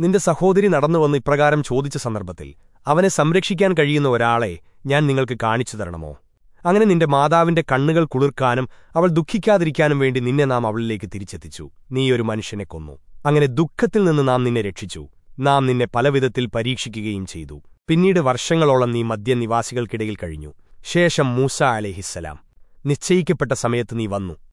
നിന്റെ സഹോദരി നടന്നുവന്ന് ഇപ്രകാരം ചോദിച്ച സന്ദർഭത്തിൽ അവനെ സംരക്ഷിക്കാൻ കഴിയുന്ന ഒരാളെ ഞാൻ നിങ്ങൾക്ക് കാണിച്ചു തരണമോ? അങ്ങനെ നിന്റെ മാതാവിന്റെ കണ്ണുകൾ കുളിർക്കാനും അവൾ ദുഃഖിക്കാതിരിക്കാനും വേണ്ടി നിന്നെ നാം അവളിലേക്ക് തിരിച്ചെത്തിച്ചു. നീ ഒരു മനുഷ്യനെ കൊന്നു. അങ്ങനെ ദുഃഖത്തിൽ നിന്ന് നാം നിന്നെ രക്ഷിച്ചു. നാം നിന്നെ പലവിധത്തിൽ പരീക്ഷിക്കുകയും ചെയ്തു. പിന്നീട് വർഷങ്ങളോളം നീ മദ്യനിവാസികൾക്കിടയിൽ കഴിഞ്ഞു. ശേഷം മൂസ അലഹിസ്സലാം. നിശ്ചയിക്കപ്പെട്ട സമയത്ത് നീ വന്നു.